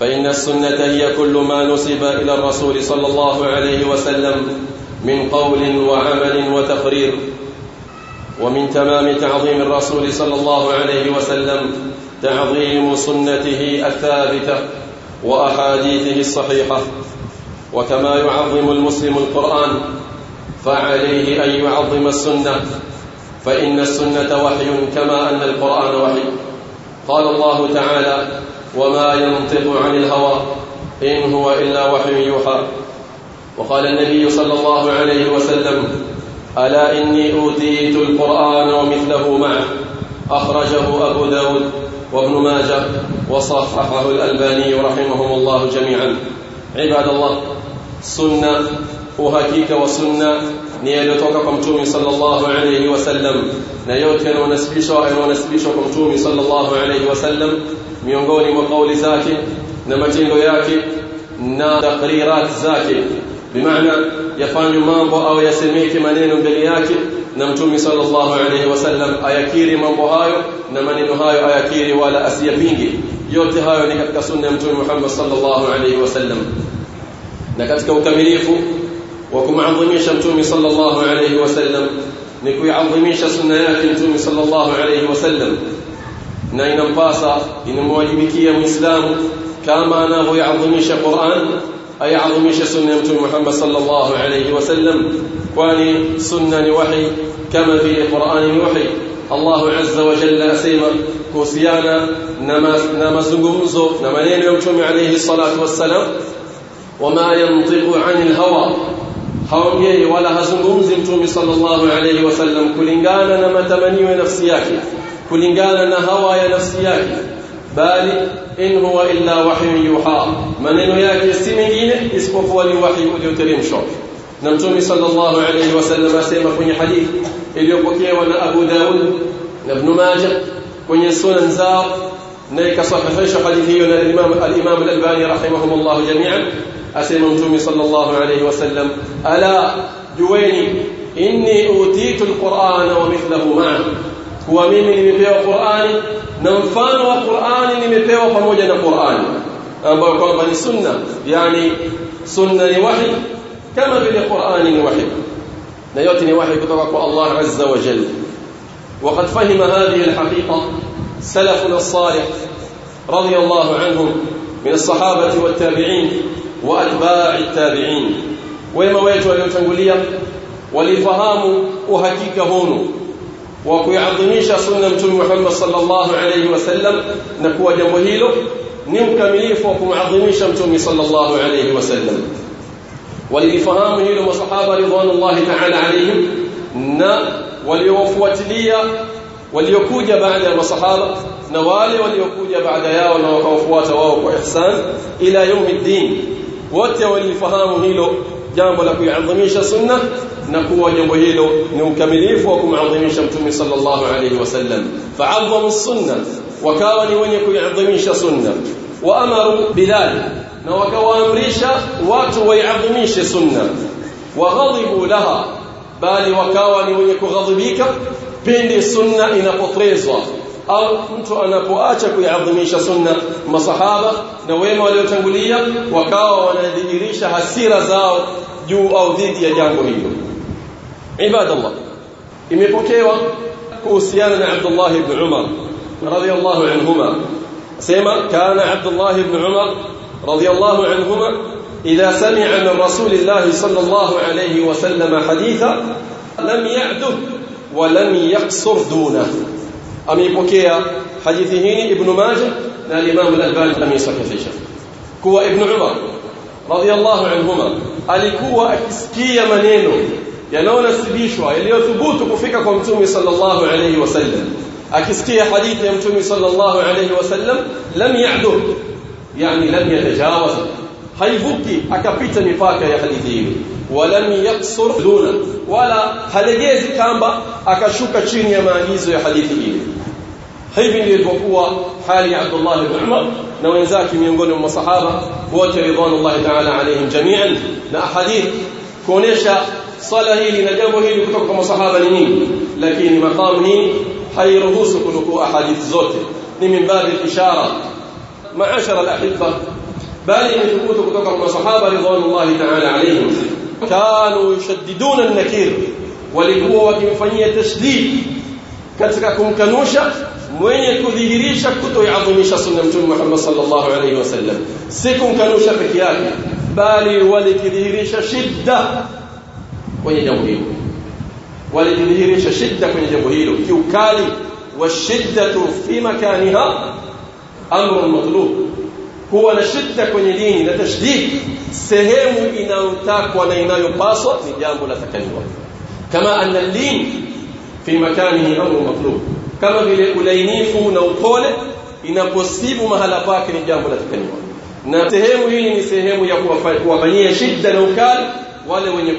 فإن السنة هي كل ما نسب إلى الرسول صلى الله عليه وسلم من قول وعمل وتقرير. ومن تمام تعظيم الرسول صلى الله عليه وسلم تعظيم سنته الثابتة وأحاديثه الصحيحة. وكما يعظم المسلم القرآن فعليه أن يعظم السنة فإن السنة وحي كما أن القرآن وحي. قال الله تعالى وما ينطق عن الهوى إن هو إلا وحي يوحى وقال النبي صلى الله عليه وسلم ألا إني أوتيت القرآن ومثله معه أخرجه أبو داود وابن ماجه وصححه الألباني رحمهم الله جميعا عباد الله سنة uhakika wa sunna kwa mtume sallallahu alayhi wasallam na yote yanayonasibishwa yanayonasibishwa kwa mtume sallallahu alayhi wasallam miongoni mwa kauli zake na matendo yake na takrirat zake bimaana yafanywe mambo au yasemeke maneno mbele yake na mtume sallallahu alayhi wasallam ayakiri mambo hayo na maneno hayo ayakiri wala asiyapinge yote hayo ni katika sunna ya mtume Muhammad sallallahu alayhi wasallam na katika ukamilifu wa kumadhimisha mtume sallallahu alayhi wasallam نكوي يعظمي شخص نيات نتومي صلى الله عليه وسلم. نينا مباسا إن مواجبكي يا مسلام كما نغو يعظمي شخص قرآن أي عظمي شخص نيات محمد صلى الله عليه وسلم. كواني سنة نوحي كما في قرآن نوحي. الله عز وجل سيما. كوسيانا نما نما زغومزو نما نين عليه الصلاة والسلام. وما ينطق عن الهوى. Haongei wala hazungumzi mtume sallallahu alayhi wasallam kulingana na matamanio ya nafsi yake kulingana na hawa ya nafsi yake bali in huwa illa wahyu yuha maneno yake si mengine isipokuwa ni wahyi ulioteremshwa na mtume sallallahu alayhi wasallam asema kwenye hadithi iliyopokewa na Abu Daud na Ibn Majah kwenye sunan zao na ikasahihishwa hadithi hiyo na Imam al-Imam al-Albani rahimahumullah jami'an أسلم المتومي صلى الله عليه وسلم. ألا جويني إني أوتيت القرآن ومثله معه. هو مين من يمتعه القرآن؟ ننفان وقرآن يمتعه فموجنا قرآن. أبا يقول بني سنة يعني سنة لوحي. كما في القرآن لوحي. نيوت وحي كتبك الله عز وجل. وقد فهم هذه الحقيقة سلفنا الصالح رضي الله عنهم من الصحابة والتابعين. وأتباع التابعين. وما ويت وليتغوليا ولفهام احقيق هونو. وكيعظميش سنة متوم محمد صلى الله عليه وسلم نكو جمو هيلو ني مكمليف وكمعظميش متوم صلى الله عليه وسلم. ولفهام هيلو وصحابه رضوان الله تعالى عليهم نا وليوفواتليا وليكوجا بعد الصحابه نوالي وليكوجا بعد ياو نوكوفواتا واو باحسان إلى يوم الدين. Wote walifahamu hilo jambo la kuiadhimisha sunna na kuwa jambo hilo ni ukamilifu wa kumadhimisha mtume sallallahu alayhi wasallam fa'azzamu sunna wakawa ni wenye kuiadhimisha sunna wa amaru bilal na wakawaamrisha watu waiadhimishe sunna wa ghadibu laha bali wakawa ni wenye kughadhibika pindi sunna inapotezwa au mtu anapoacha kuiadhimisha sunna masahaba na wema waliotangulia wakawa wanadhihirisha hasira zao juu au dhidi ya jambo hilo ibadallah imepokewa kuhusiana na Abdullah ibn Umar radiyallahu anhuma sema kana Abdullah ibn Umar radiyallahu anhuma idha sami'a min rasulillah sallallahu alayhi wa sallam haditha lam ya'duh wa lam yaqsur dunahu ameipokea hadithi hii ibn Majah na al-Imam al-Albani ameisahifisha kuwa ibn Umar radiyallahu anhuma alikuwa akisikia maneno yanayonasibishwa yaliyothubutu kufika kwa mtume sallallahu alayhi wasallam akisikia hadithi ya mtume sallallahu alayhi wasallam lam ya'duh yani lam yatajawaz haivuki akapita mipaka ya hadithi hiyo ولم يقصر دونا. ولا هلجيز كامبا أكشوك تشيني ما أجيزه حديثي إيه هيب اللي هو حالي عبد الله بن عمر. نوين ذاك من يقول أم صحابة هو رضوان الله تعالى عليهم جميعا. نأحاديث كونيشا صلهي لنجابه لكتبك أم صحابة لنين. لكن مقامه حي رهوس كنكو أحاديث زوته من باب الإشارة. معاشر الأحبة. بالي من كتبك أم صحابة رضوان الله تعالى عليهم. كانوا يشددون النكير. ولكم وكمفانية تشديد. كتككم كنوشة من يكذيريش كتو يعظميش سنة محمد صلى الله عليه وسلم. سيكم كنوشة فكياك بل ولكذيريش شدة ونجوهيل ولكذيريش شدة ونجوهيل كيو كالي والشدة في مكانها أمر مطلوب. Kuwa na shidda kwenye dini na tashdid sehemu inayotakwa na inayopaswa ni jambo la takaliwa kama anna al-lin fi makanihi amrun matlub kama vile ulainifu na upole inaposibu mahala pake ni jambo la takaliwa na sehemu hii ni sehemu ya kuwafanyia shida na ukali wale wenye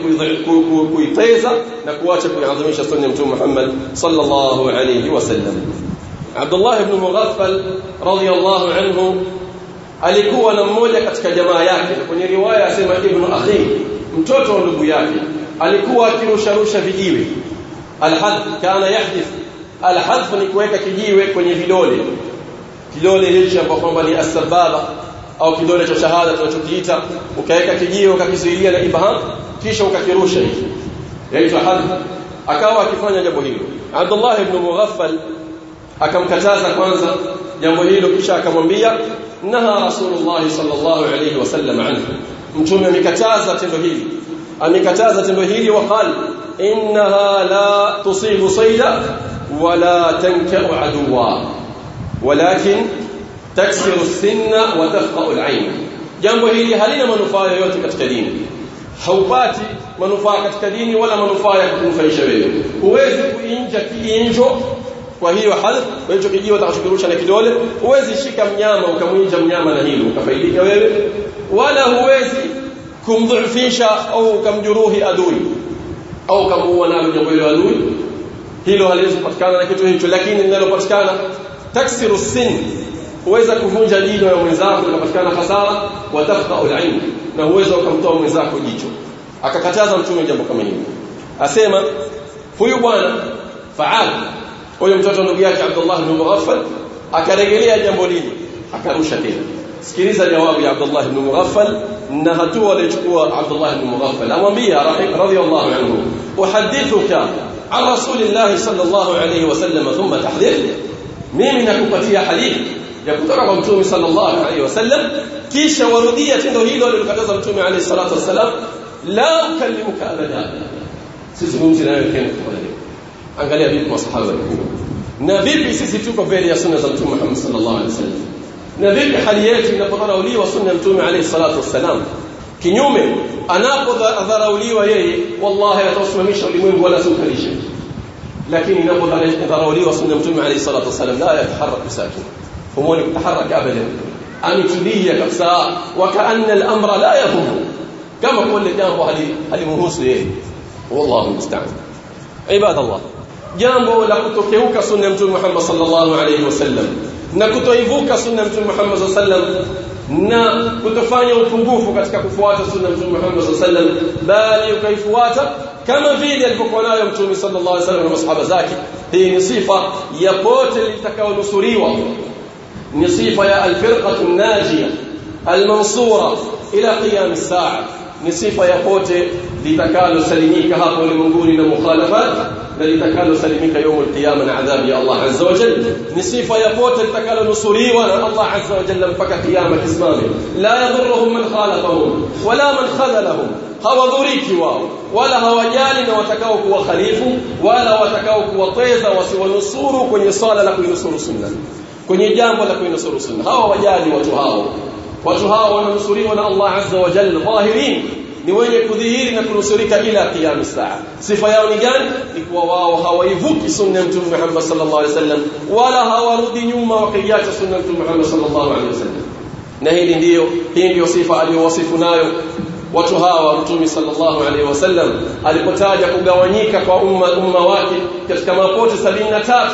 kuiteza na kuacha kuiadhimisha sunna mtume Muhammad sallallahu alayhi wasallam Abdullah ibn Mughaffal radiyallahu anhu alikuwa na mmoja katika jamaa yake. Kwenye riwaya asema ibn akhi mtoto wa ndugu yake alikuwa akirusharusha vijiwe. Alhadh kana yahdith alhadh ni kuweka kijiwe kwenye vidole. Kidole hichi ambapo kwamba ni asbaba au kidole cha shahada tunachokiita. Ukaweka kijiwe ukakizuilia na ibham kisha ukakirusha hivi. Yaitwa hadh akawa akifanya jambo hilo. Abdullah ibn Mughaffal akamkataza kwanza jambo hilo kisha akamwambia نهى رسول الله صلى الله عليه وسلم عنه. متومي مكتازة تنبهيه مكتازة تنبهيه وقال إنها لا تصيب صيدا ولا تنكأ عدوا. ولكن تكسر السن وتفقأ العين. جنبهيه هلين منفاة يوتك تكدين حوباتي منفاة تكدين ولا منفاة يكون فيشبه ويزك إنجك إنجو kwa hiyo hadh kwa hicho kijiwe utakachokirusha na kidole huwezi shika mnyama ukamwinja mnyama na hilo ukafaidika wewe wala huwezi kumdhufisha au ukamjuruhi adui au kumuua nalo jambo hilo adui hilo haliwezi kupatikana na kitu hicho lakini linalopatikana taksiru sin huweza kuvunja jino ya mwenzako inapatikana hasara wa tafqa'u al-ayn na huweza ukamtoa mwenzako jicho akakataza mtume jambo kama hilo asema huyu bwana faal huyo mtoto ndugu yake Abdullah ibn Mughaffal akarejelea jambo lile akarusha tena sikiliza jawabu ya Abdullah ibn Mughaffal na hatua aliyochukua Abdullah ibn Mughaffal amwambia radiyallahu anhu uhaddithuka an rasulillah sallallahu alayhi wasallam thumma tahdhir mimi nakupatia hadithi ya kutoka kwa mtume sallallahu alayhi wasallam kisha warudia tendo hilo alilokataza mtume alayhi salatu wasallam la ukallimuka abada sizungumzi nawe tena angalia vipi masahaba walikuwa na vipi sisi tuko mbele ya sunna za mtume Muhammad sallallahu alaihi wasallam na vipi hali yetu inapodharauliwa sunna ya mtume alayhi salatu wasallam kinyume anapodharauliwa yeye wallahi atasimamisha ulimwengu wala sukalisha lakini inapodharauliwa sunna ya mtume alayhi salatu wasallam la yataharrak sakin humoni kutaharaka abadan ametulia kabisa wakaanna al-amra la yahumu kama kule jambo halimuhusu yeye wallahu musta'an ibadallah jambo la kutokeuka sunna ya mtume Muhammad sallallahu alayhi wasallam na kutoivuka sunna ya mtume Muhammad sallallahu alayhi wasallam na kutofanya upungufu katika kufuata sunna ya mtume Muhammad sallallahu alayhi wasallam bali ukaifuata kama vile alivyokuwa nayo mtume sallallahu alaihi wasallam na masahaba zake hii ni sifa ya pote litakaonusuriwa ni sifa ya alfirqatu najia almansura ila qiyam as-saa ni sifa ya pote litakalosalimika hapo ulimwenguni na mukhalafat لتكالو سلمك يوم القيامة عذاب يا الله عز وجل. نسيف يفوت التكالو نصريوا الله عز وجل فك قيامة اسمامي لا يضرهم من خالقهم ولا من خذلهم. هو ذريك واو. ولا هو جالن وتكاوك وخليف. ولا وتكاوك وطيزة نصور كن يصال لك ينصر سنة. كن يجام لك ينصر سنة. هو وجالي وتهاو وتهاو ونصري وأنا الله عز وجل ظاهرين. Ni wenye kudhihiri na kunusurika ila qiyam saa. Sifa yao ni gani? Ni kuwa wao hawaivuki sunna ya mtume Muhammad sallallahu alaihi wasallam wala hawarudi nyuma wakiacha sunna mtume Muhammad sallallahu alaihi wasallam. Na hili ndiyo hii ndiyo sifa aliyowasifu nayo watu hawa mtume sallallahu alaihi wasallam alipotaja kugawanyika kwa umma umma wake katika mapote 73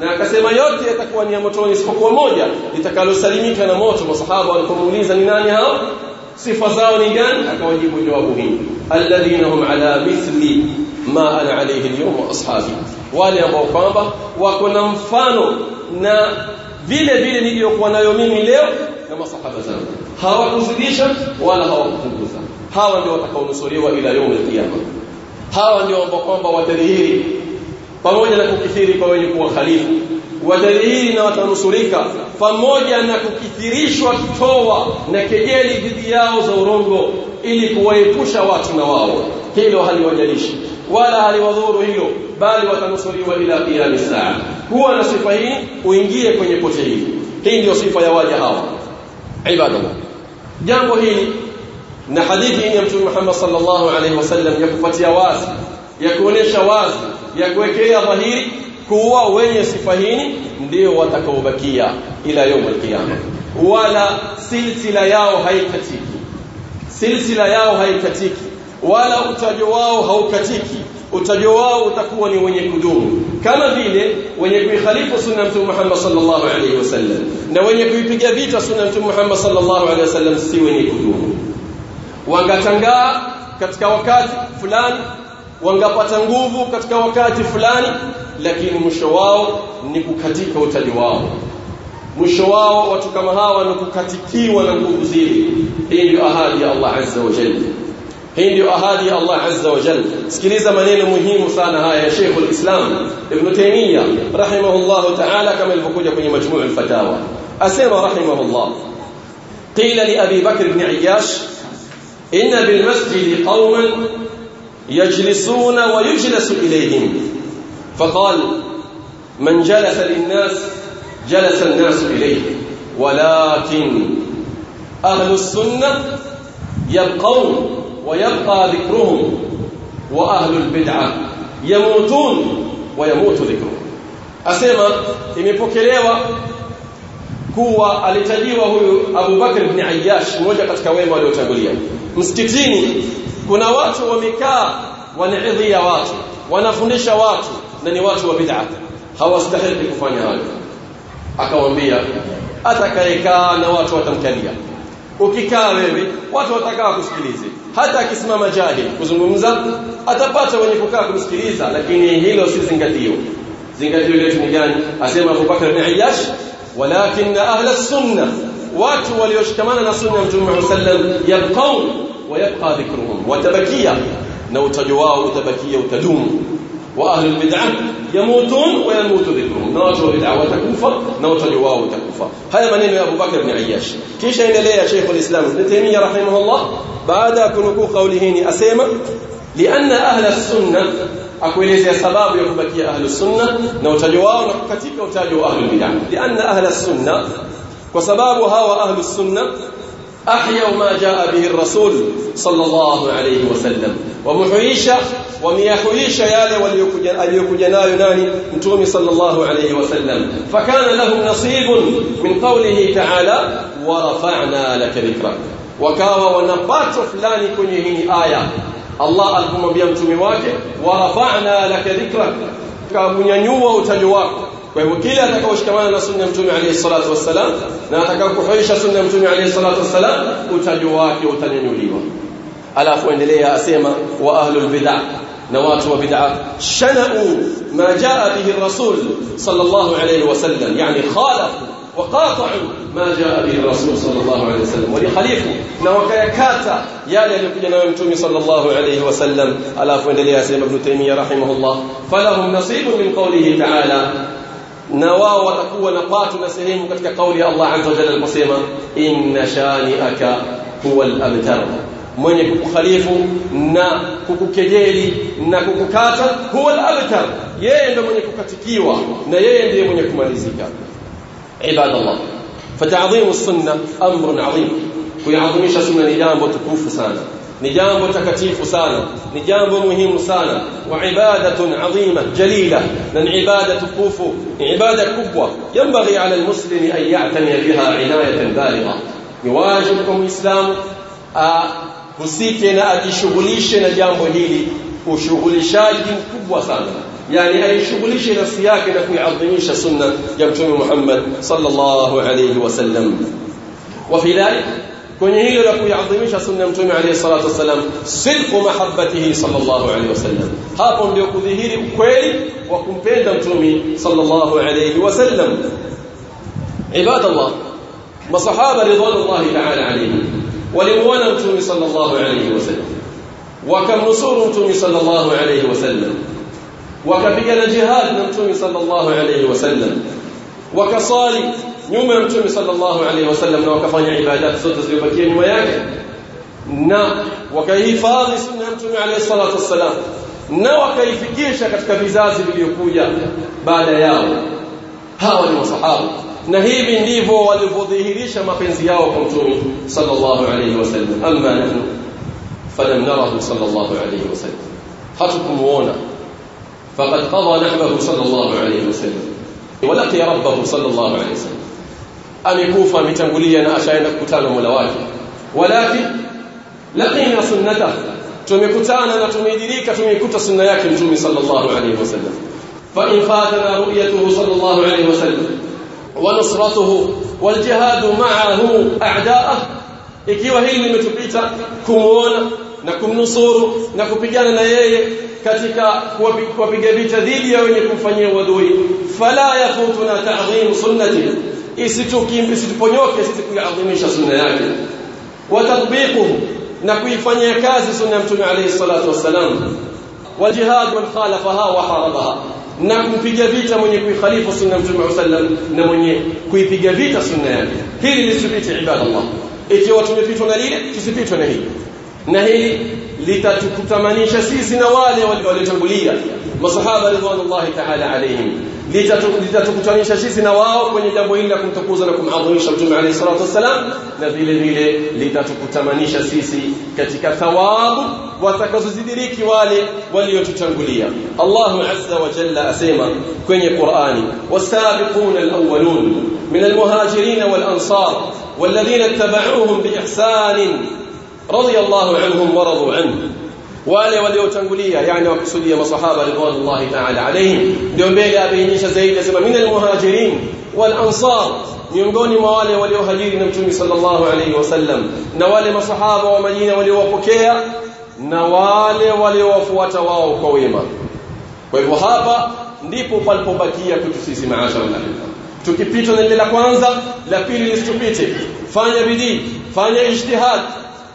na akasema yote yatakuwa ni ya motoni isipokuwa moja litakalosalimika na moto. Masahaba walipomuuliza ni nani hao sifa zao ni gani akawajibu jawabu hili alladhina hum ala mithli ma ana alayhi al-yawm wa ashabi wale ambao kwamba wako na mfano na vile vile niliyokuwa nayo mimi leo na masahaba zangu hawakuzidisha wala hawakupunguza hawa ndio watakaonusuriwa ila يوم القيامه hawa ndio ambao kwamba watadhihiri pamoja na kukithiri kwa wenye kuwa khalifu watadhihiri na watanusurika pamoja na kukithirishwa kitoa na kejeli dhidi yao za urongo ili kuwaepusha watu na wao. Hilo haliwajalishi wala haliwadhuru hilo bali watanusuriwa ila qiyam saa kuwa na sifa hii uingie kwenye pote hili. Hii ndio sifa ya waja hawa. Ibadallah. Jambo hili na hadithi ya mtume Muhammad sallallahu alaihi wasallam ya kupatia wazi ya kuonesha wazi ya kuwekea dhahiri kuwa wenye sifa hii ndio watakaobakia ila يوم القيامه wala silsila yao haikatiki silsila yao haikatiki wala utajo wao haukatiki utajo wao utakuwa ni wenye kudumu kama vile wenye kuikhalifu sunna mtume Muhammad sallallahu alaihi wasallam na wenye kuipiga vita sunna mtume Muhammad sallallahu alaihi wasallam si wenye kudumu wangatangaa katika wakati fulani wangapata nguvu katika wakati fulani lakini mwisho wao ni kukatika utaji wao mwisho wao watu kama hawa ni kukatikiwa na nguvu zile hii ndio ahadi ya Allah azza wa jalla hii ndio ahadi ya Allah azza wa jalla sikiliza maneno muhimu sana haya ya Sheikh al-Islam Ibn Taymiyyah rahimahullah ta'ala kama ilivyokuja kwenye majmuu al-fatawa asema rahimahullah qila li Abi Bakr ibn Ayyash inna bil masjid qauman يجلسون ويجلس إليهم. فقال من جلس للناس جلس الناس إليه ولكن أهل السنة يبقون ويبقى ذكرهم وأهل البدعة يموتون ويموت ذكرهم. أسمى imepokelewa kuwa alitajiwa huyu Abu Bakr ibn Ayyash mmoja katika wema waliotangulia kuna watu wamekaa wanaidhia watu wanafundisha watu na ni watu wa bid'a hawastahili kufanya hayo akamwambia atakayekaa na watu watamkalia ukikaa wewe watu watakaa kusikilize hata akisimama jahil kuzungumza atapata wenye kukaa kumsikiliza lakini hilo si zingatio zingatio letu ni gani asema Abu Bakar ibn Ayyash walakin ahla sunna watu walioshikamana na sunna Mtume Muhammad sallam yabqaun ويبقى ذكرهم. وتبكيا لو تجواو تبكيا وتدوم. وأهل البدعة يموتون ويموت ذكرهم. نوات البدعه وتكوفى نوات جواو وتكوفى هذا منين يا أبو بكر بن عياش. كيش endelea شيخ الإسلام ابن تيمية رحمه الله؟ بعد كنكو قوله اسما لأن أهل السنة akuelezea sababu ya kubakia ahli sunna na utajo wao na katika utajo wa ahli bid'ah lianna sunna أحيوا ما جاء به الرسول صلى الله عليه وسلم. ومحييشا وميحييشا يالي وليكوجا نايو ناني متومي صلى الله عليه وسلم. فكان لهم نصيب من قوله تعالى ورفعنا لك ذكرك. وكاوا ونبات فلان aya Allah alipomwambia mtume wake warafa'na laka dhikrak kamunyanyua utajo wako kwa hivyo kila atakaoshikamana na sunna ya mtume alayhi salatu wassalam na atakayokuhuisha sunna ya mtume alayhi salatu wassalam utajo wake utanyanyuliwa alafu endelea asema wa ahlul bid'ah na watu wa bid'a shana'u ma jaa bihi ar-rasul sallallahu alayhi wasallam yani khalafu وقاطعوا ما جاء به الرسول صلى الله عليه وسلم ولخليفه na wakayakata yale yaliyokuja nayo mtume sallallahu alayhi wasallam alafu endelea sema ibn taymiyyah rahimahullah falahum nasibun min qawlihi ta'ala na wao watakuwa na patu na sehemu katika kauli ya Allah azza wa jalla aliposema inna shani'aka huwa al-abtar mwenye kukukhalifu na kukukejeli na kukukata huwa al-abtar yeye ndo mwenye kukatikiwa na yeye ndiye mwenye kumalizika عباد الله فتعظيم السنة أمر عظيم كيعظمش سنة نجامب تكوف سانا نجامب تكتيف سانا نجامب مهم سانا وعبادة عظيمة جليلة لأن عبادة كوف عبادة كبوة ينبغي على المسلم أن يعتني بها عناية بالغة يواجبكم الإسلام husike na ajishughulishe na jambo hili ushughulishaji mkubwa sana yani aishughulishe nafsi yake na kuiadhimisha sunna ya mtume Muhammad sallallahu alayhi wasallam wa fi dhalik kwenye hilo la kuiadhimisha sunna mtume alayhi salatu wasallam silqu mahabbatihi sallallahu alayhi wasallam hapo ndio kudhihiri ukweli wa kumpenda mtume sallallahu alayhi wasallam ibadallah masahaba ridwanullahi ta'ala alayhim walimuona mtume sallallahu alayhi wasallam wakamnusuru mtume sallallahu alayhi wasallam wakapigana jihad na mtume sallallahu alayhi wasallam wakasali nyuma ya mtume sallallahu alayhi wasallam na wakafanya ibadat zote zilizobakia nyuma yake na wakahifadhi sunna ya mtume alayhi salatu wassalam na wakaifikisha katika vizazi vilivyokuja baada yao hawa ni masahaba na hivi ndivyo walivyodhihirisha mapenzi yao kwa mtume sallallahu alayhi wasallam amma nahnu falam narahu sallallahu alayhi wasallam hatukumuona قضى نحبه صلى الله عليه وسلم ولقي ربه صلى الله عليه وسلم amekufa ametangulia na ashaenda kukutana mola wake walakin laqina sunnata tumekutana na tumedirika tumeikuta sunna yake mtume sallallahu alayhi wasallam fa in fatana ru'yatuhu sallallahu alayhi wasallam wa nusratuhu wal jihad ma'ahu a'da'ah ikiwa hili limetupita kumuona na kumnusuru na kupigana na yeye katika kuwapiga vita dhidi ya wenye kumfanyia uadui fala yafutuna ta'dhim sunnati isituponyoke sisi kuadhimisha sunna yake wa tatbiquhu na kuifanyia kazi sunna ya mtume alayhi salatu wassalam wa jihad man khalafaha wa harabaha na kumpiga vita mwenye kuikhalifu sunna ya mtume sallam na mwenye kuipiga vita sunna yake hili lisipite ibadallah ikiwa tumepitwa na lile tusipitwe na hili na hili litatukutamanisha sisi na wale waliotangulia masahaba ridwanullahi ta'ala alayhim litatukutanisha sisi na wao kwenye jambo hili la kumtukuza na kumadhimisha mtume alayhi salatu wassalam na vile vile litatukutamanisha sisi katika thawabu watakazozidiriki wale waliotutangulia Allahu azza wa jalla asema kwenye Qur'ani wasabiquna alawwalun min almuhajirin wal ansar والذين اتبعوهم بإحسان رضي الله عنهم ورضوا عنه wale waliotangulia yani wakusudia masahaba ridwanullahi ta'ala alayhim ndio mbele abainisha zaidi asema min almuhajirin wal ansar miongoni mwa wale waliohajiri na mtume sallallahu alayhi wasallam na wale masahaba wa Madina waliowapokea na wale waliowafuata wao kwa wema kwa hivyo hapa ndipo palipobakia kwetu sisi maashara tukipitwa na lile la kwanza la pili lisitupite fanya bidii fanya ijtihad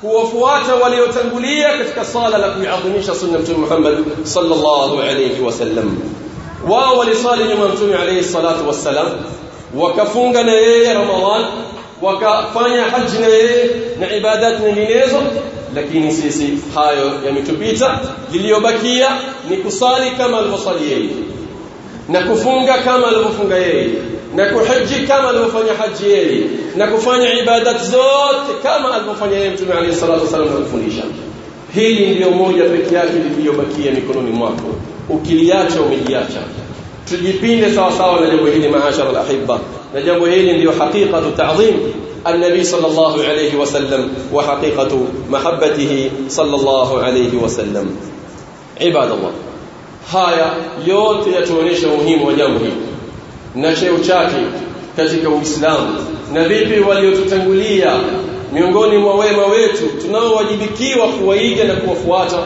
kuwafuata waliotangulia katika sala la kuadhimisha sunna mtume Muhammad sallallahu alayhi wasallam wao walisali nyuma mtume alayhi salatu wassalam wakafunga na yeye ramadhan wakafanya haji na yeye na ibadat nyinginezo lakini sisi hayo yametupita liliyobakia ni kusali kama alivyosali yeye na kufunga kama alivyofunga yeye na kuhiji kama alivyofanya haji yeye na kufanya ibadat zote kama alivyofanya yeye mtume alayhi salatu wasallam alifundisha hili ndiyo moja pekee yake liliyobakia mikononi mwako ukiliacha umeliacha tujipinde sawa sawa na jambo hili maashara alahibba na jambo hili ndiyo haqiqatu ta'zim النبي صلى الله عليه وسلم وحقيقة محبته صلى الله عليه وسلم عباد الله haya yote yatuonyesha umuhimu wa na cheo chake katika Uislamu na vipi waliotutangulia miongoni mwa wema wetu tunaowajibikiwa kuwaiga na kuwafuata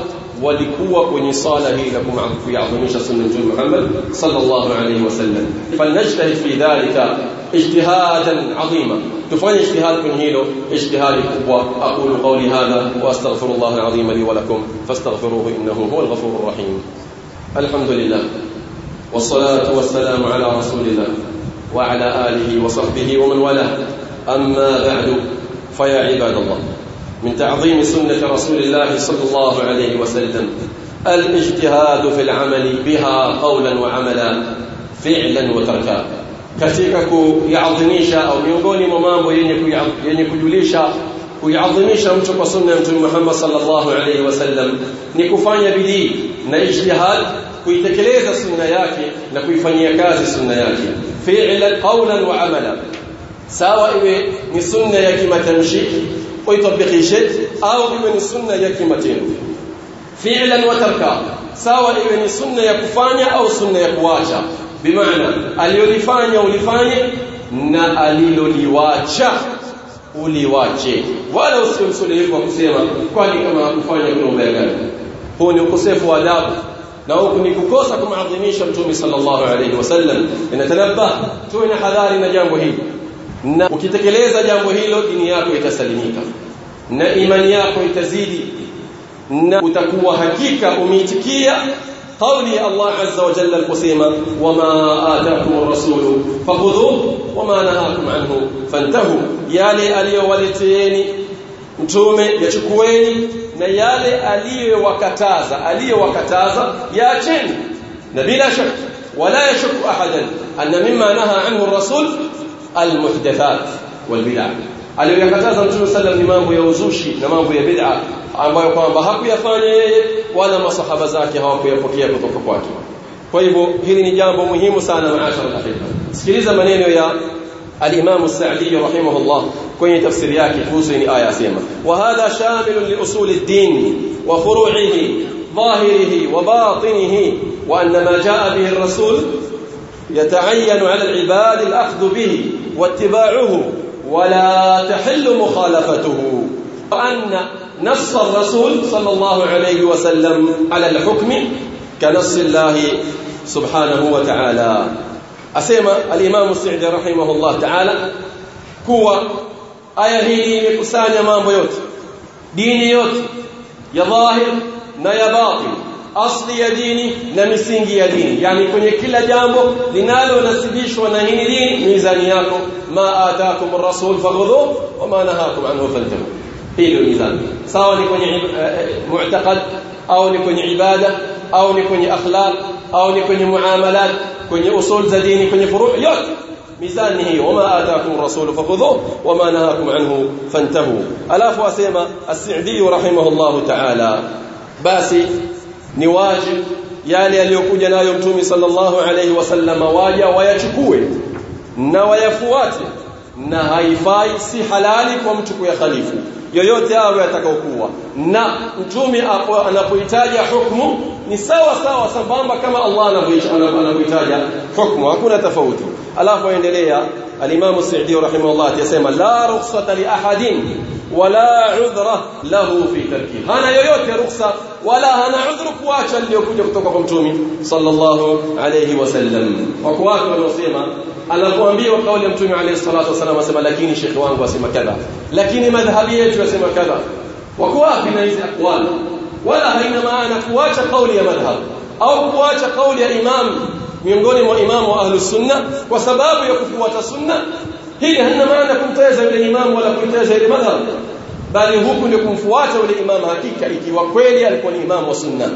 walikuwa kwenye sala hii la kuadhimisha sunna mtume Muhammad sallallahu alayhi wasallam falnajtahid fi dhalika ijtihadan adhima tufanye ijtihad kwenye hilo ijtihadi kubwa aqulu qawli hadha wa astaghfirullah alazim li wa lakum fastaghfiruhu innahu huwal ghafurur rahim alhamdulillah والصلاة والسلام على رسول الله وعلى آله وصحبه ومن والاه. أما بعد فيا عباد الله من تعظيم سنة رسول الله صلى الله عليه وسلم الاجتهاد في العمل بها قولا وعملا فعلا وتركا. katika kuiadhimisha au miongoni mwa mambo yenye kujulisha kuiadhimisha mtu kwa sunna ya mtume Muhammad sallallahu alaihi wasallam ni kufanya bidii na ijtihad kuitekeleza sunna yake na kuifanyia kazi sunna yake fi'lan qawlan wa amala sawa iwe ni sunna ya kimatamshi uitabikishe au iwe ni sunna ya kimatendo fi'lan wa tarka sawa iwe ni sunna ya kufanya au sunna ya kuacha bimaana aliyolifanya ulifanye na aliloliwacha uliwache wala usimsulie kwa kusema kwani kama hakufanya kuna ubaya gani? Huu ni ukosefu wa adabu. Na huku ni kukosa kumadhimisha mtume sallallahu alayhi wasallam inatanabah tuwe na hadhari na jambo hili. Na ukitekeleza jambo hilo dini yako itasalimika. Na imani yako itazidi. Na utakuwa hakika umeitikia قولي الله عز وجل القسيمة وما آتاكم الرسول فخذوه وما نهاكم عنه فانتهوا. يالي ألي والتين انتومي يتكوين نيالي ألي وكتازة ألي وكتازة يا جن. نبينا شك ولا يشك أحدا أن مما نهى عنه الرسول المحدثات والبدع. ألي وكتازة انتومي سلم نمامه يوزوشي نمامه يبدع. Ambayo kwamba hakuyafanya yeye wala masahaba zake hawakuyapokea kutoka kwake kwa hivyo hili ni jambo muhimu sana maashara al-ahibba sikiliza maneno ya الإمام السعدي رحمه الله كوين تفسير kuhusu ni aya asema وهذا شامل لأصول الدين وفروعه ظاهره وباطنه وأن ما جاء به الرسول يتعين على العباد الأخذ به واتباعه ولا تحل مخالفته وأن نص الرسول صلى الله عليه وسلم على الحكم كنص الله سبحانه وتعالى. أسيما الإمام السعيد رحمه الله تعالى هو آية هذه مقسان أمام بيوت. دين يوت. يظاهر نيباطن أصل يديني نمسنج يديني يعني كن كل جامو لنالو نسبيش ونهين دين ميزانياكم. ما آتاكم الرسول فغضوه وما نهاكم عنه فانتهوا. Hilo mizani sawa ni kwenye mu'taqad au ni kwenye ibada au ni kwenye akhlaq au ni kwenye muamalat kwenye usul za dini kwenye furu' yote mizani hiyo wama ataakum rasul fakhudhu wama nahakum anhu fantahu alafu asema as-sa'di rahimahullah ta'ala basi ni wajib yale aliyokuja nayo mtume sallallahu alayhi wasallam waja wayachukue na wayafuate na haifai si halali kwa mtu kuyakhalifu yoyote awe atakaokuwa na mtume anapohitaja hukumu ni sawa sawa sambamba kama Allah anapohitaja hukumu hakuna tofauti alafu aendelea al-Imam Sa'di rahimahullah yasema la rukhsata li ahadin wala udhra lahu fi tarki hana yoyote rukhsa wala hana udhru kuacha aliyokuja kutoka kwa mtume sallallahu alayhi wasallam wako watu wanaosema anapoambiwa kauli ya mtume alayhi salatu wasallam asema lakini shekhi wangu asema kadha lakini madhhabi yetu yasema kadha wapi na hizi aqwal wala haina maana kuacha kauli ya madhhab au kuacha kauli ya imam miongoni mwa imamu wa ahlus sunna kwa sababu ya kufuata sunna hili halina maana kumteza yule imam wala kumteza ile madhhab bali huku ndio kumfuata yule imam hakika ikiwa kweli alikuwa ni imam wa sunna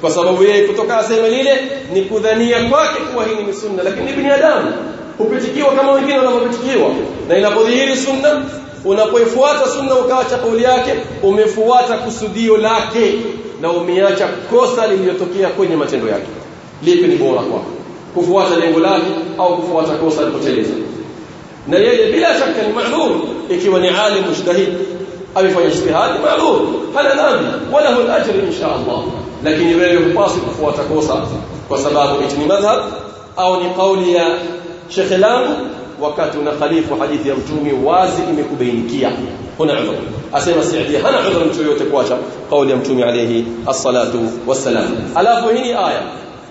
kwa sababu yeye kutoka aseme lile ni kudhania kwake kuwa hii ni sunna lakini ni binadamu hupitikiwa kama wengine wanavyopitikiwa na inapodhihiri sunna unapoifuata sunna ukaacha kauli yake umefuata kusudio lake na umeacha kosa lililotokea kwenye matendo yake lipi ni bora kwako kufuata lengo lake au kufuata kosa alipoteleza na yeye bila shaka ni ma'dhur ikiwa ni alim mujtahid amefanya ijtihad ma'dhur hana dhambi wala hu al-ajr insha Allah lakini wewe hupasi kufuata kosa kwa sababu ni madhhab au ni kauli ya shekhe langu wakati una khalifu hadithi ya mtume wazi imekubainikia huna udhur asema Saidi hana udhur mtu yote kuacha kauli ya mtume alayhi as-salatu was-salam alafu hii aya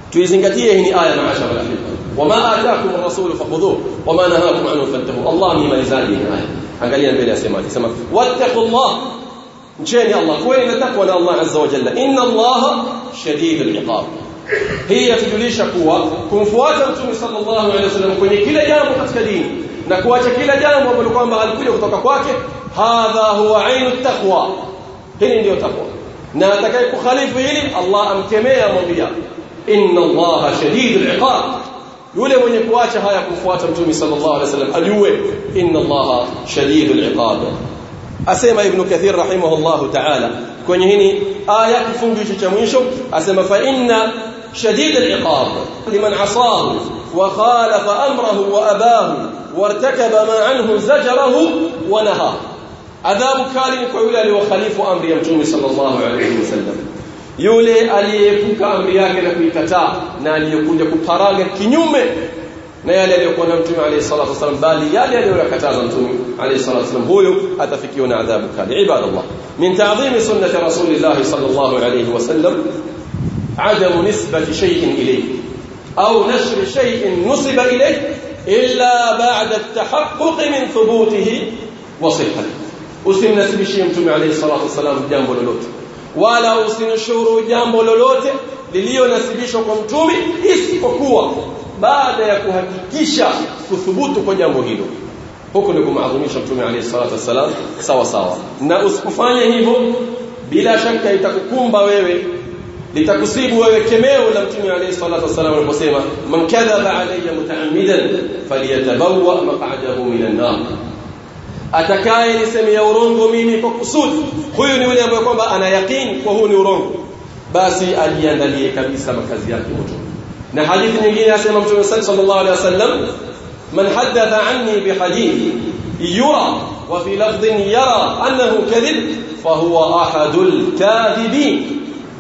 tuizingatie hii aya maasha wala wama ataakum ar-rasul fakhudhuhu wama nahakum anhu fantahu Allah ni malizaji hii aya angalia mbele asema akisema wattaqullah mcheni Allah kweli na takwa na Allah azza wa jalla inna Allah shadidul iqab هي تدلش قوة. كنفوات رسول صلى الله عليه وسلم كوني كلا جام وقتك دين كلا جام وملقوان بغالكولي وتقاكواك هذا هو عين التقوى. هنا عندي التقوى. ناتكي كخليف هيني الله أمتمي يا إن الله شديد العقاب. يولي من يكواتك هيا كنفوات رسول صلى الله عليه وسلم. أليوه إن الله شديد العقاب. أسيما ابن كثير رحمه الله تعالى. كوني هني آية فنجيش تشمويشو أسيما فإن شديد العقاب لمن عصاه وخالف أمره وأباه وارتكب ما عنه زجره ونهاه adhabu kali ni kwa yule aliyokhalifu amri ya mtume sallallahu alaihi wasallam yule aliyeepuka amri yake na kuikataa na aliyekuja kuparaga kinyume na yale aliyokuwa na mtume alayhi salatu wasallam bali yale aliyokataza mtume alayhi salatu wasallam huyo atafikiwa na adhabu kali ibadallah min ta'zimi sunnati rasulillah sallallahu alayhi wasallam عدم نسبة شيء إليه أو نشر شيء نسب إليه إلا بعد التحقق من ثبوته وصفه usinasibishe شيء يمتم عليه الصلاة والسلام jambo lolote wala usinishuru jambo lolote lililonasibishwa kwa Mtume isipokuwa بعد يكون هكيشة ثبوت جامب هيلو Huku ni kumaadhumisha mtume alayhi salatu wassalam sawa sawa, na usikufanye hivyo, bila shaka itakukumba wewe litakusibu wewe kemeo la mtume alayhi salatu wasallam aliposema man kadhaba alayya mutaammidan falyatabawwa maq'adahu minan nar atakaye nisemea urongo mimi kwa kusudi huyu ni yule ambaye kwamba ana yaqini kwa huu ni urongo basi ajiandalie kabisa makazi yake moto na hadithi nyingine asema mtume sallallahu alayhi wasallam man haddatha anni bihadith yura wa fi lafdhin yara annahu kadhib fahuwa ahadul kadhibin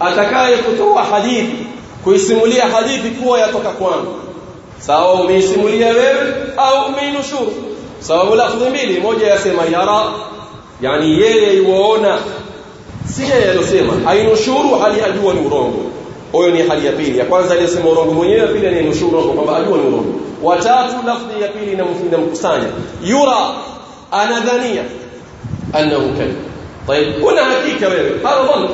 atakaye kutoa hadithi kuisimulia hadithi kuwa yatoka kwangu sawa umeisimulia wewe au umeinushuru sababu lafdhi mbili moja yasema yara yani yeye yuona si yeye alosema ainushuru hali ajua ni urongo huyo ni hali ya pili ya kwanza aliyesema urongo mwenyewe pili anayenushuru urongo kwamba ajua ni urongo watatu lafdhi ya pili inamkusanya yura anadhania annahu kadhib طيب kuna hakika wewe hapa dhanni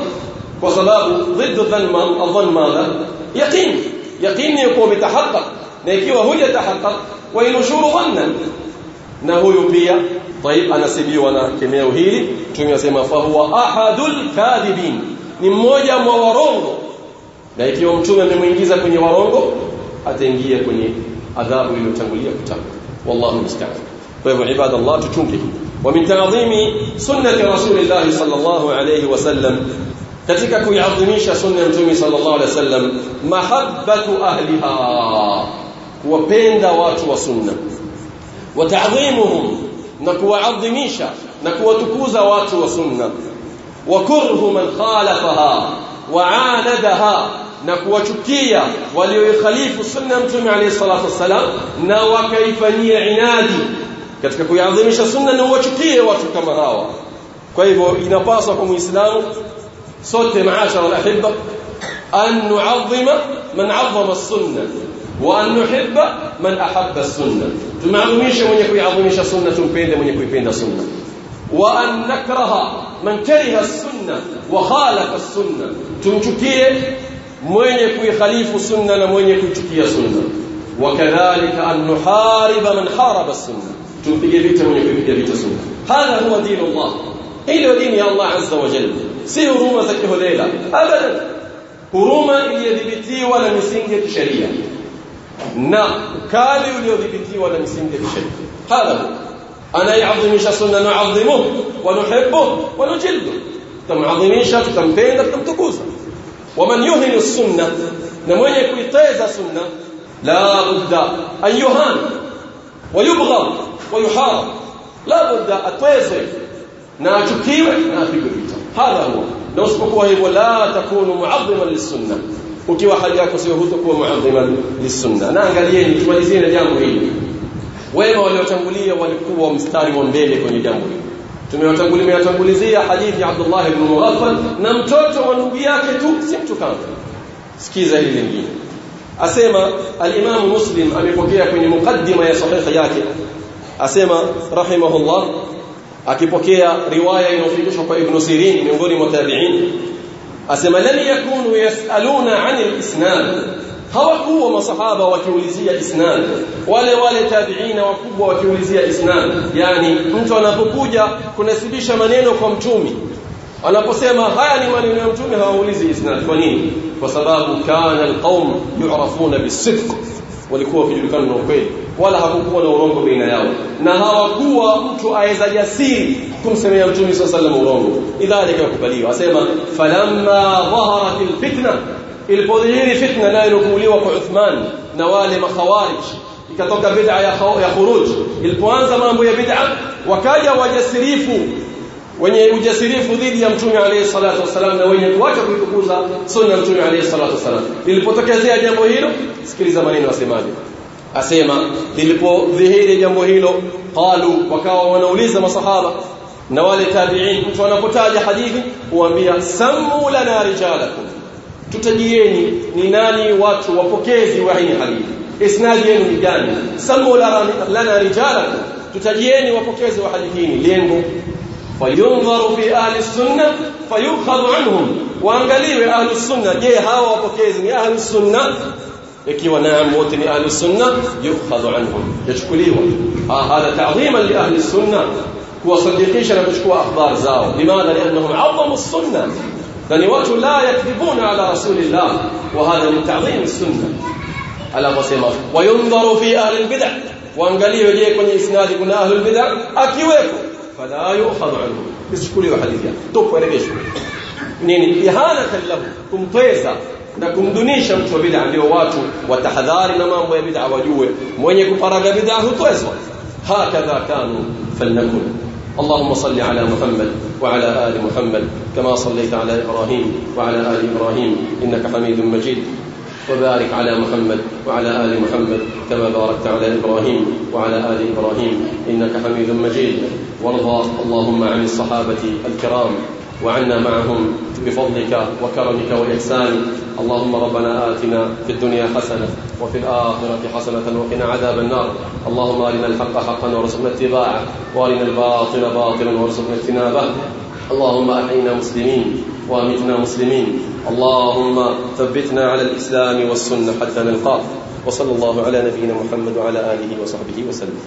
وصلاة ضد الظن الظن ماذا؟ يقين. يقين يقوم بتحقق نيكي وهو يتحقق. وينشور ظنا. نهو يبيع طيب أنا سيبي وأنا كمية وهيلي. تم يسمى فهو أحد الكاذبين. من نموجة مورونغ نيكي ومتوم من منجيزة كني ورونغ أتنجي كني أذاب إلو تنولي أكتب والله المستعان. فهو عباد الله تتنجي ومن تنظيم سنة رسول الله صلى الله عليه وسلم katika kuiadhimisha sunna ya mtume sallallahu alaihi wasallam mahabbatu ahliha kuwapenda watu wa sunna wa ta'dhimuhum na kuwaadhimisha na kuwatukuza watu wa sunna wa kurhu man khalafaha wa aanadaha na kuwachukia walioikhalifu sunna ya mtume alayhi salatu wasalam na wakaifanyia inadi katika kuiadhimisha sunna na uwachukie watu kama hawa kwa hivyo inapaswa kwa muislamu صوت معاشر الأحبة. أن نعظم من عظم السنة وأن نحب من أحب السنة. تمعظميش من يكوي عظميش السنة بيند من يكوي بيند السنة وأن نكره من كره السنة وخالف السنة. تمتكيه من يكوي خليف السنة من يكوي تكيه السنة وكذلك أن نحارب من حارب السنة. تمتكيه بيته من يكوي بيته السنة هذا هو دين الله. إلى دين يا الله عز وجل. Si huruma za kiholela abadan huruma iliyodhibitiwa na misingi ya kisheria na ukali uliodhibitiwa na misingi ya kisheria hadha anayeadhimisha sunna nuadhimuhu wa nuhibbuhu wa nujillu tutamadhimisha tutampenda tutamtukuza waman yuhinu sunna na mwenye kuiteza sunna la budda an yuhan wa yuharab la budda atweze na achukiwe na apigwe vita هذا هو. لو سبقوا هو لا تكون معظما للسنة. وكيف حال يكون سيهوتكم معظما للسنة؟ أنا أقول يعني تواليزين الجامعة وإما ولو تنقلية ولكوة مستاري ومبالي كوني جامعة تمي وتنقلي ما يتنقلي زي حديث عبد الله بن مغفل نمتوت ونبياك تكسب تكام سكيزة للنجين أسيما الإمام مسلم أمي فكيا كوني مقدمة يا صحيح ياكي. أسيما رحمه الله akipokea riwaya inayofikishwa kwa Ibn Sirin miongoni mwa tabi'in asema lam yakunu yasaluna 'an al-isnad hawakuwa masahaba wakiulizia isnad wale wale tabiina wakubwa wakiulizia isnad yani mtu anapokuja kunasibisha maneno kwa mtumi anaposema haya ni maneno ya mtume hawaulizi isnad kwa nini kwa sababu kana alqaum yu'rafuna bisidq walikuwa wakijulikana na ukweli wala hakukuwa na urongo baina yao na hawakuwa mtu aweza jasiri kumsemea mtume sallallahu alayhi wasallam urongo idhalika yakubaliwa asema falamma dhaharat alfitna ilipodhihiri fitna nayo ilokuuliwa kwa Uthman na wale makhawarij ikatoka bid'a ya, ya khuruj ilipoanza mambo ya bid'a wakaja wajasirifu wenye ujasirifu dhidi ya mtume alayhi salatu wasalam na wenye kuacha kuitukuza sunna mtume alayhi salatu wasalam lilipotokezea jambo hilo sikiliza maneno asemaje asema lilipodhihiri jambo hilo qalu wakawa wanauliza masahaba na wale tabi'in mtu anapotaja hadithi huambia sammu lana rijalakum. Tutajieni ni nani watu wapokezi wa hii hadithi. Isnadi yenu ni gani? Sammu lana rijalakum. Tutajieni wapokezi wa hadithi lengo فينظر في أهل السنة فيؤخذ عنهم. وانغليوا أهل السنة جه هاو وبوكيزني أهل السنة. يكيو نعم موتني أهل السنة يؤخذ عنهم. يشكليوا آه، هذا تعظيما لأهل السنة. وصديقيش أنا بشكو أخبار زاو. لماذا؟ لأنهم عظموا السنة. لأن وقت لا يكذبون على رسول الله. وهذا من تعظيم السنة. على قسم وينظر في أهل البدع. وانغليوا جه كني اسناد كنا أهل البدع. اكيوكم فلا يؤخذ عنه. بسكولي وحليزيا توب ورقش منين إهانة له كم فيزا نكم دنيشا مشو بدعا ليو واتو وتحذار نمام بدعة وجوه. موين يكون فرق بدعا هكذا كانوا فلنكن. اللهم صل على محمد وعلى آل محمد كما صليت على إبراهيم وعلى آل إبراهيم. إنك حميد مجيد. وبارك على محمد وعلى آل محمد كما باركت على إبراهيم وعلى آل إبراهيم. إنك حميد مجيد. وارضى اللهم عن الصحابة الكرام وعنا معهم بفضلك وكرمك وإحسانك اللهم ربنا آتنا في الدنيا حسنة وفي الآخرة حسنة وقنا عذاب النار. اللهم أرنا الحق حقا وارزقنا اتباعه وأرنا الباطل باطلا وارزقنا اجتنابه. اللهم أحينا مسلمين وأمتنا مسلمين. اللهم ثبتنا على الإسلام والسنة حتى نلقاك وصلى الله على نبينا محمد وعلى آله وصحبه وسلم.